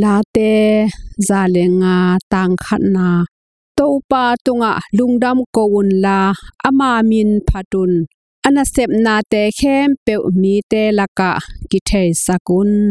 လာတေဇာလေငါတန်ခတ်နာတောပါတုငါလုံဒမ်ကိုဝန်လာ အမာမင်ဖတ်ွန်းအနစက်နာတေခဲမ်ပေဝမီတေလကကိထေစကွန်း